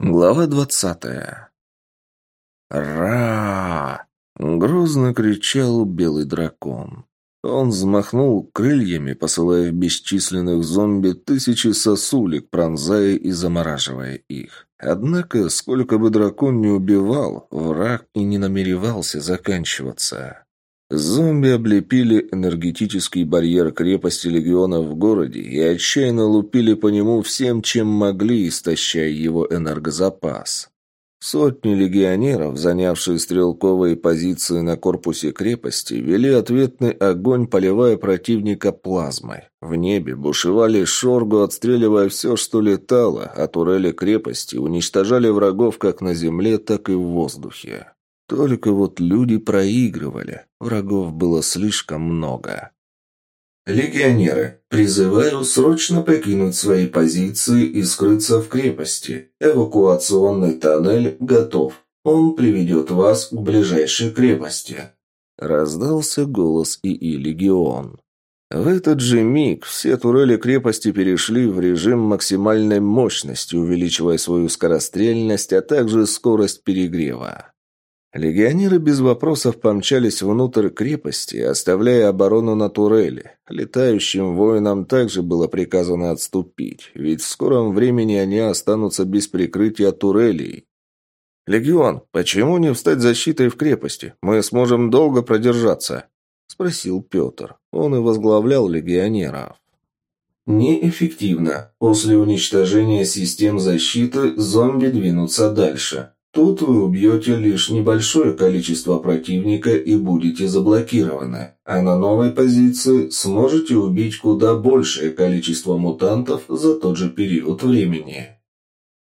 Глава двадцатая. «Ра!» — грозно кричал белый дракон. Он взмахнул крыльями, посылая в бесчисленных зомби тысячи сосулек, пронзая и замораживая их. Однако, сколько бы дракон не убивал, враг и не намеревался заканчиваться. Зомби облепили энергетический барьер крепости легиона в городе и отчаянно лупили по нему всем, чем могли, истощая его энергозапас. Сотни легионеров, занявшие стрелковые позиции на корпусе крепости, вели ответный огонь, поливая противника плазмой. В небе бушевали шоргу, отстреливая все, что летало, а турели крепости уничтожали врагов как на земле, так и в воздухе. Только вот люди проигрывали. Врагов было слишком много. «Легионеры, призываю срочно покинуть свои позиции и скрыться в крепости. Эвакуационный тоннель готов. Он приведет вас к ближайшей крепости». Раздался голос ИИ «Легион». В этот же миг все турели крепости перешли в режим максимальной мощности, увеличивая свою скорострельность, а также скорость перегрева. Легионеры без вопросов помчались внутрь крепости, оставляя оборону на турели. Летающим воинам также было приказано отступить, ведь в скором времени они останутся без прикрытия турелей. «Легион, почему не встать защитой в крепости? Мы сможем долго продержаться?» – спросил Петр. Он и возглавлял легионеров. «Неэффективно. После уничтожения систем защиты зомби двинутся дальше. Тут вы убьете лишь небольшое количество противника и будете заблокированы, а на новой позиции сможете убить куда большее количество мутантов за тот же период времени.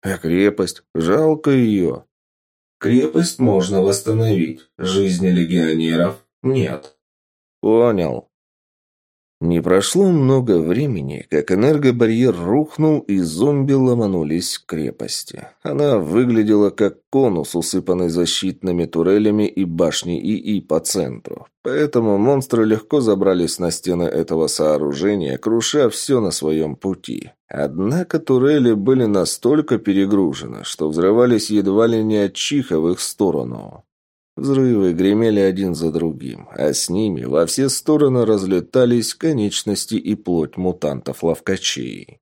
А крепость? Жалко ее. Крепость можно восстановить, жизни легионеров нет. Понял. Не прошло много времени, как энергобарьер рухнул, и зомби ломанулись к крепости. Она выглядела как конус, усыпанный защитными турелями и башней ИИ по центру. Поэтому монстры легко забрались на стены этого сооружения, круша все на своем пути. Однако турели были настолько перегружены, что взрывались едва ли не от чиха в их сторону. Взрывы гремели один за другим, а с ними во все стороны разлетались конечности и плоть мутантов-ловкачей.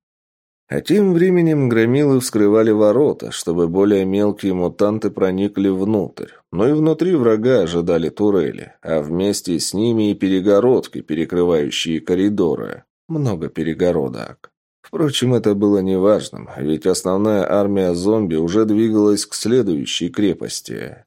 А тем временем громилы вскрывали ворота, чтобы более мелкие мутанты проникли внутрь. Но и внутри врага ожидали турели, а вместе с ними и перегородки, перекрывающие коридоры. Много перегородок. Впрочем, это было неважным, ведь основная армия зомби уже двигалась к следующей крепости.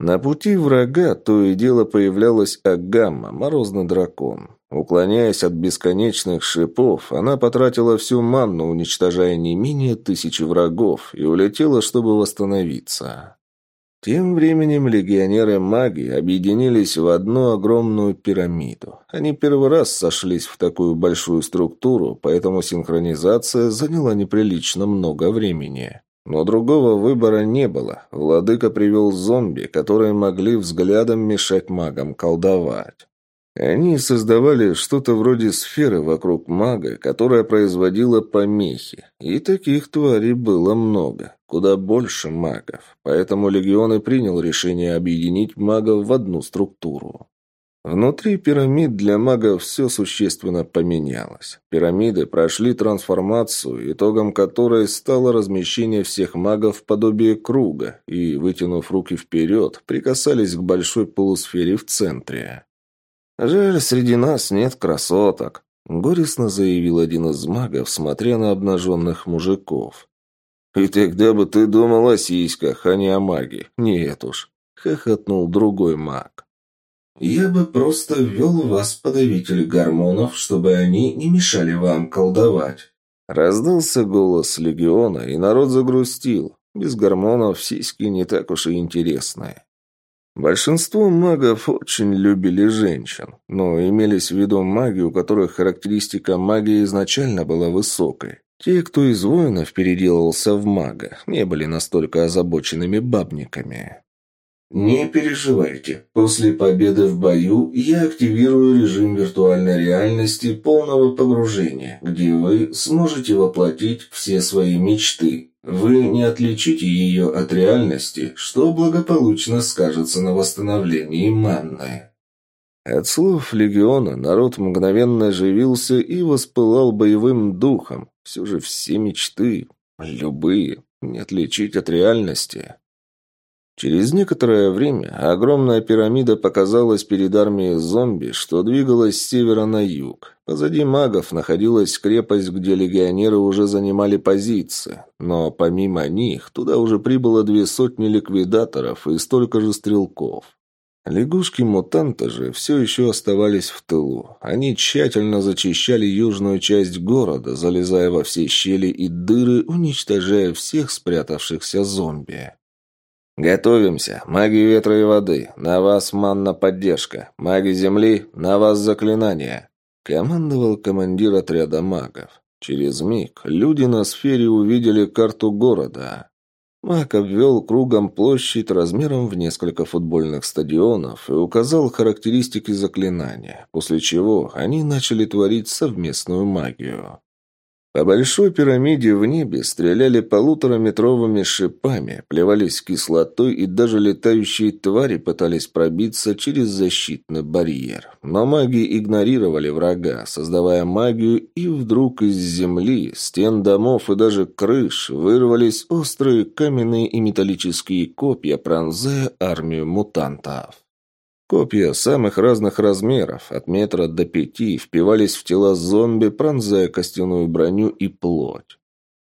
На пути врага то и дело появлялась Агамма, морозный дракон. Уклоняясь от бесконечных шипов, она потратила всю манну, уничтожая не менее тысячи врагов, и улетела, чтобы восстановиться. Тем временем легионеры-маги объединились в одну огромную пирамиду. Они первый раз сошлись в такую большую структуру, поэтому синхронизация заняла неприлично много времени. Но другого выбора не было. Владыка привел зомби, которые могли взглядом мешать магам колдовать. Они создавали что-то вроде сферы вокруг мага, которая производила помехи. И таких тварей было много, куда больше магов. Поэтому легион и принял решение объединить магов в одну структуру. Внутри пирамид для магов все существенно поменялось. Пирамиды прошли трансформацию, итогом которой стало размещение всех магов в подобие круга и, вытянув руки вперед, прикасались к большой полусфере в центре. «Жаль, среди нас нет красоток», — горестно заявил один из магов, смотря на обнаженных мужиков. «И тогда бы ты думал о сиськах, а не о маге. Нет уж», — хохотнул другой маг. Я бы просто ввел в вас подавитель гормонов, чтобы они не мешали вам колдовать». Раздался голос легиона, и народ загрустил. Без гормонов сиськи не так уж и интересные. Большинство магов очень любили женщин, но имелись в виду маги, у которых характеристика магии изначально была высокой. Те, кто из воинов переделался в мага, не были настолько озабоченными бабниками. Не переживайте. После победы в бою я активирую режим виртуальной реальности полного погружения, где вы сможете воплотить все свои мечты. Вы не отличите ее от реальности, что благополучно скажется на восстановлении манны. От слов легиона народ мгновенно оживился и воспылал боевым духом. Все же все мечты, любые, не отличить от реальности. Через некоторое время огромная пирамида показалась перед армией зомби, что двигалась с севера на юг. Позади магов находилась крепость, где легионеры уже занимали позиции. Но помимо них, туда уже прибыло две сотни ликвидаторов и столько же стрелков. Лягушки-мутанты же все еще оставались в тылу. Они тщательно зачищали южную часть города, залезая во все щели и дыры, уничтожая всех спрятавшихся зомби. «Готовимся. Маги ветра и воды. На вас манна поддержка. Маги земли. На вас заклинания», — командовал командир отряда магов. Через миг люди на сфере увидели карту города. Маг обвел кругом площадь размером в несколько футбольных стадионов и указал характеристики заклинания, после чего они начали творить совместную магию. По большой пирамиде в небе стреляли полутораметровыми шипами, плевались кислотой и даже летающие твари пытались пробиться через защитный барьер. Но маги игнорировали врага, создавая магию, и вдруг из земли, стен домов и даже крыш вырвались острые каменные и металлические копья, пронзая армию мутантов. Копья самых разных размеров, от метра до пяти, впивались в тела зомби, пронзая костяную броню и плоть.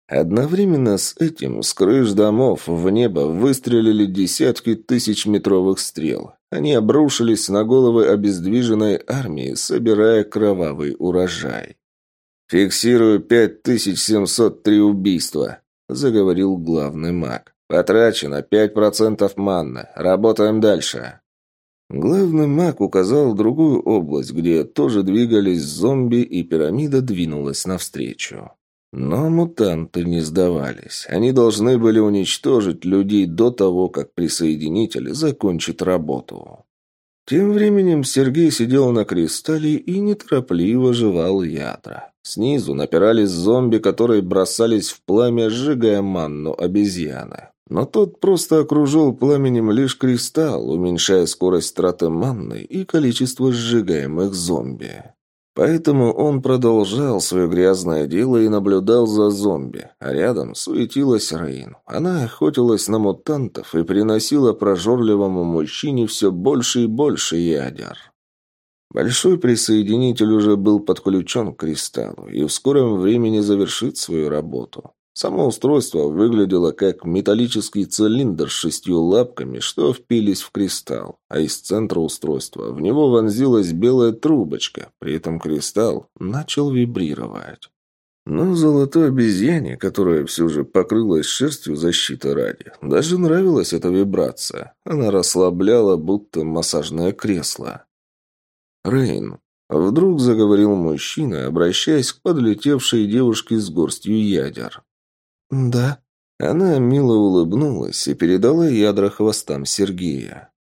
Одновременно с этим с крыш домов в небо выстрелили десятки тысяч метровых стрел. Они обрушились на головы обездвиженной армии, собирая кровавый урожай. «Фиксирую 5703 убийства», — заговорил главный маг. «Потрачено 5% манны. Работаем дальше». Главный маг указал другую область, где тоже двигались зомби, и пирамида двинулась навстречу. Но мутанты не сдавались. Они должны были уничтожить людей до того, как присоединитель закончит работу. Тем временем Сергей сидел на кристалле и неторопливо жевал ядра. Снизу напирались зомби, которые бросались в пламя, сжигая манну обезьяны. Но тот просто окружил пламенем лишь кристалл, уменьшая скорость траты манны и количество сжигаемых зомби. Поэтому он продолжал свое грязное дело и наблюдал за зомби, а рядом суетилась Рейн. Она охотилась на мутантов и приносила прожорливому мужчине все больше и больше ядер. Большой присоединитель уже был подключен к кристаллу и в скором времени завершит свою работу. Само устройство выглядело как металлический цилиндр с шестью лапками, что впились в кристалл, а из центра устройства в него вонзилась белая трубочка, при этом кристалл начал вибрировать. Но золотой обезьяне, которая все же покрылась шерстью защиты ради, даже нравилась эта вибрация. Она расслабляла, будто массажное кресло. «Рейн», — вдруг заговорил мужчина, обращаясь к подлетевшей девушке с горстью ядер. «Да». Она мило улыбнулась и передала ядра хвостам Сергея.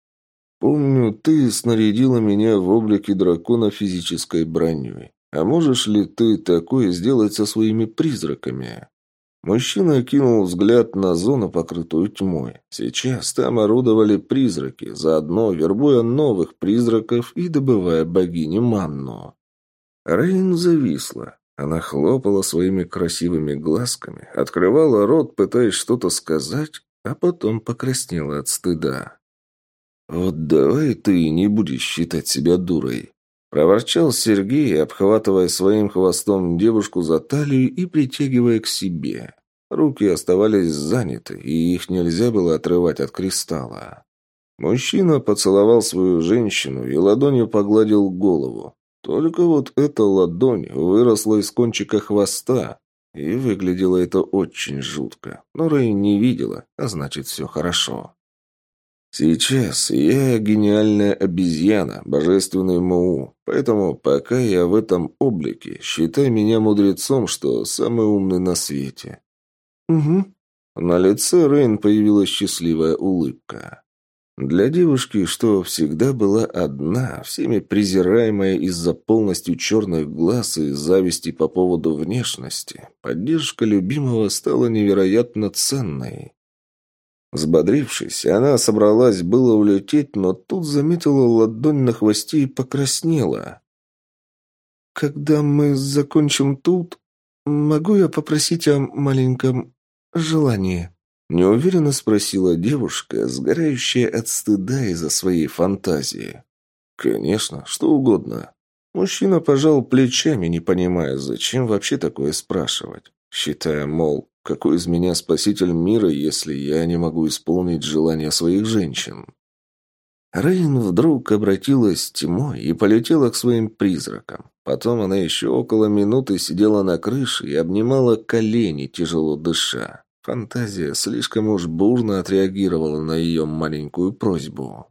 «Помню, ты снарядила меня в облике дракона физической броней. А можешь ли ты такое сделать со своими призраками?» Мужчина кинул взгляд на зону, покрытую тьмой. Сейчас там орудовали призраки, заодно вербуя новых призраков и добывая богиню Манну. Рейн зависла. Она хлопала своими красивыми глазками, открывала рот, пытаясь что-то сказать, а потом покраснела от стыда. «Вот давай ты не будешь считать себя дурой», – проворчал Сергей, обхватывая своим хвостом девушку за талию и притягивая к себе. Руки оставались заняты, и их нельзя было отрывать от кристалла. Мужчина поцеловал свою женщину и ладонью погладил голову. Только вот эта ладонь выросла из кончика хвоста, и выглядело это очень жутко. Но Рэй не видела, а значит, все хорошо. Сейчас я гениальная обезьяна, божественный Муу, поэтому пока я в этом облике, считай меня мудрецом, что самый умный на свете. Угу. На лице Рейн появилась счастливая улыбка. Для девушки, что всегда была одна, всеми презираемая из-за полностью черных глаз и зависти по поводу внешности, поддержка любимого стала невероятно ценной. Взбодрившись, она собралась было улететь, но тут заметила ладонь на хвосте и покраснела. «Когда мы закончим тут, могу я попросить о маленьком желании?» Неуверенно спросила девушка, сгорающая от стыда из-за своей фантазии. «Конечно, что угодно». Мужчина пожал плечами, не понимая, зачем вообще такое спрашивать. Считая, мол, какой из меня спаситель мира, если я не могу исполнить желания своих женщин? Рейн вдруг обратилась тьмой и полетела к своим призракам. Потом она еще около минуты сидела на крыше и обнимала колени, тяжело дыша. Фантазия слишком уж бурно отреагировала на ее маленькую просьбу.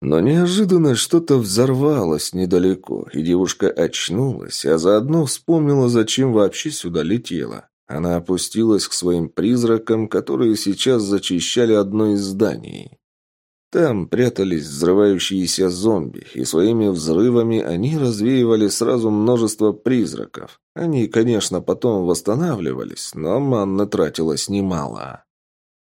Но неожиданно что-то взорвалось недалеко, и девушка очнулась, а заодно вспомнила, зачем вообще сюда летела. Она опустилась к своим призракам, которые сейчас зачищали одно из зданий. Там прятались взрывающиеся зомби, и своими взрывами они развеивали сразу множество призраков. Они, конечно, потом восстанавливались, но манна тратилась немало.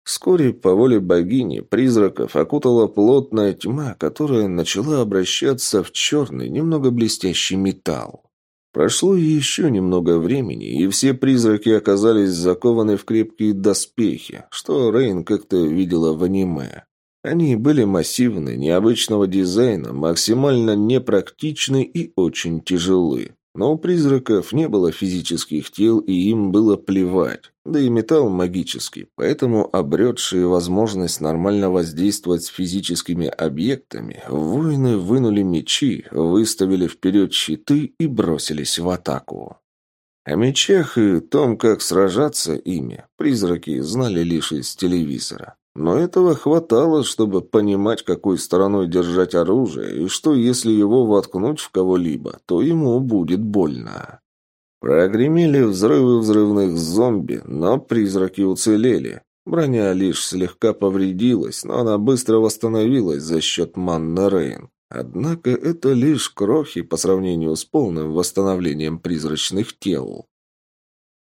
Вскоре, по воле богини, призраков окутала плотная тьма, которая начала обращаться в черный, немного блестящий металл. Прошло еще немного времени, и все призраки оказались закованы в крепкие доспехи, что Рейн как-то видела в аниме. Они были массивны, необычного дизайна, максимально непрактичны и очень тяжелы. Но у призраков не было физических тел, и им было плевать. Да и металл магический, поэтому обретшие возможность нормально воздействовать с физическими объектами, воины вынули мечи, выставили вперед щиты и бросились в атаку. О мечах и том, как сражаться ими, призраки знали лишь из телевизора. Но этого хватало, чтобы понимать, какой стороной держать оружие, и что если его воткнуть в кого-либо, то ему будет больно. Прогремели взрывы взрывных зомби, но призраки уцелели. Броня лишь слегка повредилась, но она быстро восстановилась за счет манна Рейн. Однако это лишь крохи по сравнению с полным восстановлением призрачных тел.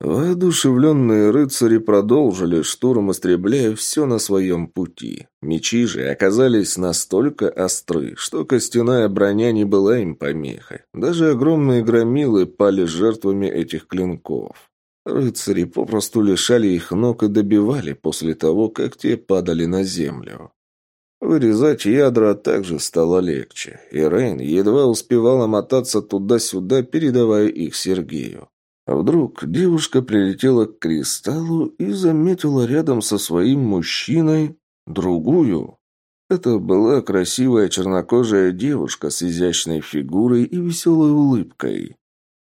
Воодушевленные рыцари продолжили штурм, истребляя все на своем пути. Мечи же оказались настолько остры, что костяная броня не была им помехой. Даже огромные громилы пали жертвами этих клинков. Рыцари попросту лишали их ног и добивали после того, как те падали на землю. Вырезать ядра также стало легче, и Рейн едва успевала мотаться туда-сюда, передавая их Сергею. А вдруг девушка прилетела к кристаллу и заметила рядом со своим мужчиной другую. Это была красивая чернокожая девушка с изящной фигурой и веселой улыбкой.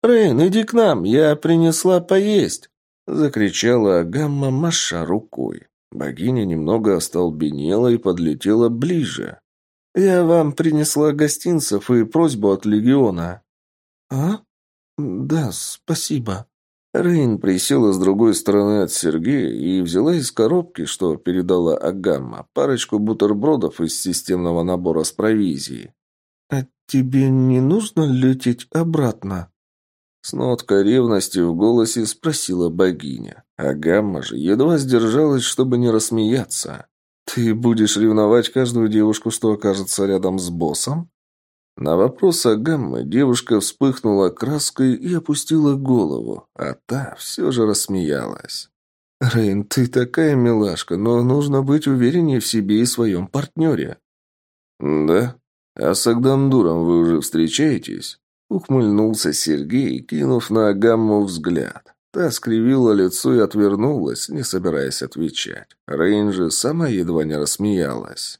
«Рейн, иди к нам, я принесла поесть!» Закричала Агамма, маша рукой. Богиня немного остолбенела и подлетела ближе. «Я вам принесла гостинцев и просьбу от Легиона». «А?» «Да, спасибо». Рейн присела с другой стороны от Сергея и взяла из коробки, что передала Агамма, парочку бутербродов из системного набора с провизией. «А тебе не нужно лететь обратно?» С ноткой ревности в голосе спросила богиня. Агамма же едва сдержалась, чтобы не рассмеяться. «Ты будешь ревновать каждую девушку, что окажется рядом с боссом?» На вопрос о Гаммы девушка вспыхнула краской и опустила голову, а та все же рассмеялась. «Рейн, ты такая милашка, но нужно быть увереннее в себе и своем партнере». «Да? А с Агдамдуром вы уже встречаетесь?» Ухмыльнулся Сергей, кинув на Агамму взгляд. Та скривила лицо и отвернулась, не собираясь отвечать. Рейн же сама едва не рассмеялась.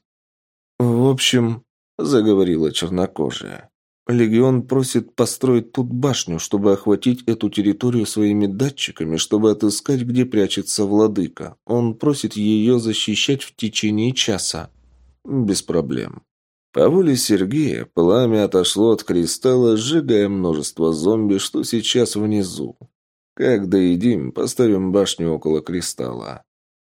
«В общем, заговорила чернокожая. Легион просит построить тут башню, чтобы охватить эту территорию своими датчиками, чтобы отыскать, где прячется владыка. Он просит ее защищать в течение часа. Без проблем. По воле Сергея пламя отошло от кристалла, сжигая множество зомби, что сейчас внизу. Как доедим, поставим башню около кристалла.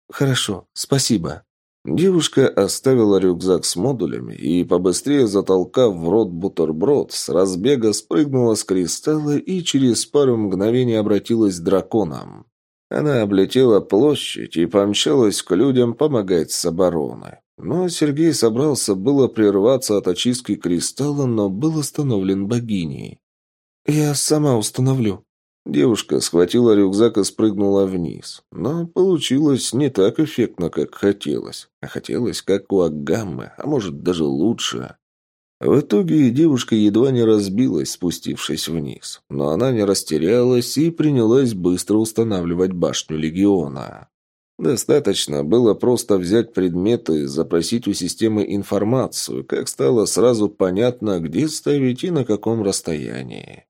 Хорошо, спасибо. Девушка оставила рюкзак с модулями и, побыстрее затолкав в рот бутерброд, с разбега спрыгнула с кристалла и через пару мгновений обратилась драконом. Она облетела площадь и помчалась к людям помогать с обороной. Но Сергей собрался было прерваться от очистки кристалла, но был остановлен богиней. «Я сама установлю», Девушка схватила рюкзак и спрыгнула вниз. Но получилось не так эффектно, как хотелось. А хотелось, как у Агаммы, а может, даже лучше. В итоге девушка едва не разбилась, спустившись вниз. Но она не растерялась и принялась быстро устанавливать башню Легиона. Достаточно было просто взять предметы запросить у системы информацию, как стало сразу понятно, где ставить и на каком расстоянии.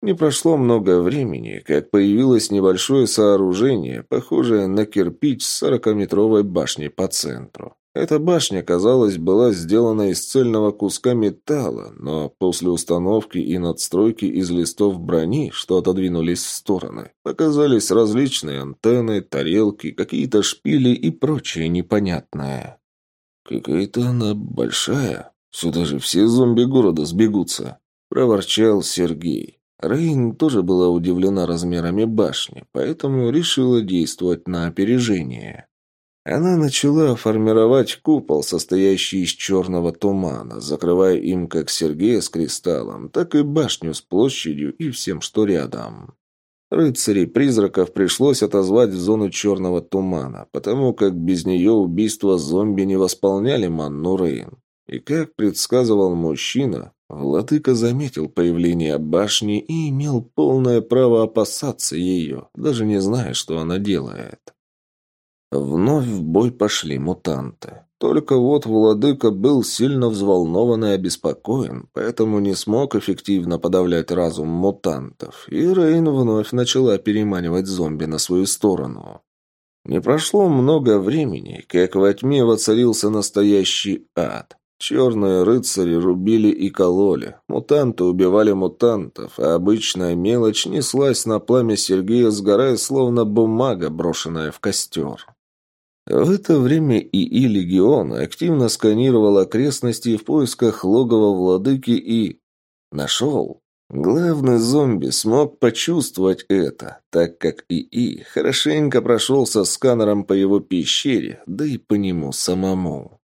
Не прошло много времени, как появилось небольшое сооружение, похожее на кирпич с сорокаметровой башней по центру. Эта башня, казалось, была сделана из цельного куска металла, но после установки и надстройки из листов брони, что отодвинулись в стороны, показались различные антенны, тарелки, какие-то шпили и прочее непонятное. «Какая-то она большая. Сюда же все зомби города сбегутся», — проворчал Сергей. Рейн тоже была удивлена размерами башни, поэтому решила действовать на опережение. Она начала формировать купол, состоящий из черного тумана, закрывая им как Сергея с кристаллом, так и башню с площадью и всем, что рядом. Рыцарей-призраков пришлось отозвать в зону черного тумана, потому как без нее убийства зомби не восполняли манну Рейн. И как предсказывал мужчина, Владыка заметил появление башни и имел полное право опасаться ее, даже не зная, что она делает. Вновь в бой пошли мутанты. Только вот владыка был сильно взволнован и обеспокоен, поэтому не смог эффективно подавлять разум мутантов, и Рейн вновь начала переманивать зомби на свою сторону. Не прошло много времени, как во тьме воцарился настоящий ад. Черные рыцари рубили и кололи, мутанты убивали мутантов, а обычная мелочь неслась на пламя Сергея, сгорая, словно бумага, брошенная в костер. В это время ИИ Легиона активно сканировал окрестности в поисках логова владыки и... Нашел. Главный зомби смог почувствовать это, так как ИИ хорошенько прошелся сканером по его пещере, да и по нему самому.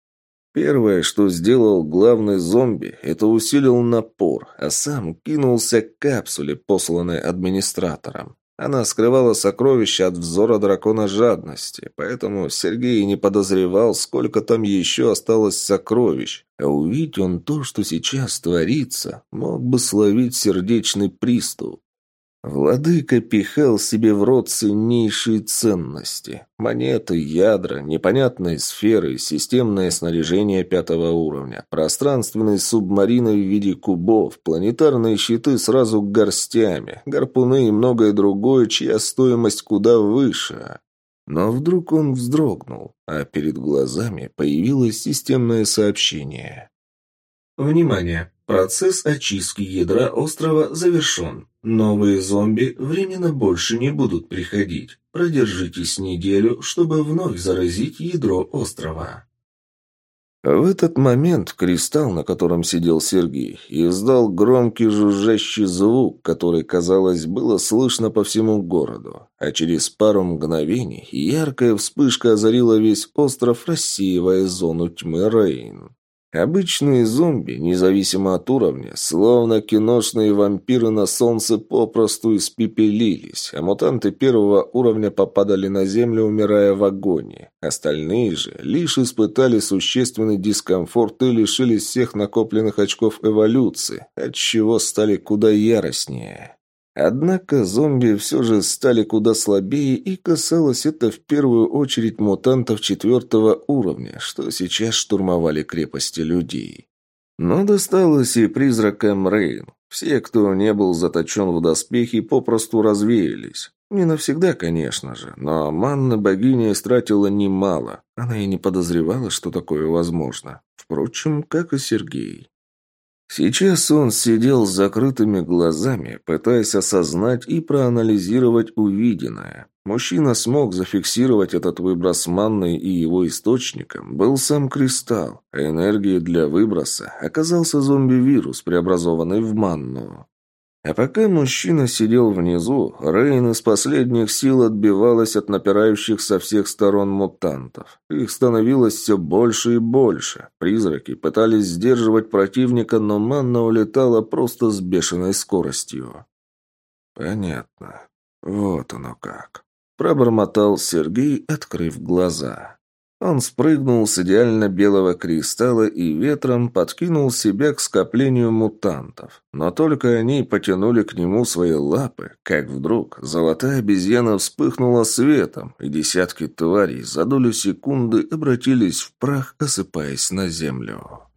Первое, что сделал главный зомби, это усилил напор, а сам кинулся к капсуле, посланной администратором. Она скрывала сокровища от взора дракона жадности, поэтому Сергей не подозревал, сколько там еще осталось сокровищ. А увидеть он то, что сейчас творится, мог бы словить сердечный приступ. Владыка пихал себе в рот ценнейшие ценности. Монеты, ядра, непонятные сферы, системное снаряжение пятого уровня, пространственные субмарины в виде кубов, планетарные щиты сразу горстями, гарпуны и многое другое, чья стоимость куда выше. Но вдруг он вздрогнул, а перед глазами появилось системное сообщение. «Внимание! Процесс очистки ядра острова завершен. Новые зомби временно больше не будут приходить. Продержитесь неделю, чтобы вновь заразить ядро острова. В этот момент кристалл, на котором сидел Сергей, издал громкий жужжащий звук, который, казалось, было слышно по всему городу. А через пару мгновений яркая вспышка озарила весь остров, рассеивая зону тьмы Рейн. Обычные зомби, независимо от уровня, словно киношные вампиры на солнце попросту испепелились, а мутанты первого уровня попадали на землю, умирая в агонии. Остальные же лишь испытали существенный дискомфорт и лишились всех накопленных очков эволюции, отчего стали куда яростнее. Однако зомби все же стали куда слабее, и касалось это в первую очередь мутантов четвертого уровня, что сейчас штурмовали крепости людей. Но досталось и призракам Рейн. Все, кто не был заточен в доспехи, попросту развеялись. Не навсегда, конечно же, но манна богиня истратила немало. Она и не подозревала, что такое возможно. Впрочем, как и Сергей. Сейчас он сидел с закрытыми глазами, пытаясь осознать и проанализировать увиденное. Мужчина смог зафиксировать этот выброс манны и его источником был сам кристалл, а энергией для выброса оказался зомби-вирус, преобразованный в манну. А пока мужчина сидел внизу, Рейн из последних сил отбивалась от напирающих со всех сторон мутантов. Их становилось все больше и больше. Призраки пытались сдерживать противника, но манна улетала просто с бешеной скоростью. «Понятно. Вот оно как», — пробормотал Сергей, открыв глаза. Он спрыгнул с идеально белого кристалла и ветром подкинул себя к скоплению мутантов. Но только они потянули к нему свои лапы, как вдруг золотая обезьяна вспыхнула светом, и десятки тварей за долю секунды обратились в прах, осыпаясь на землю.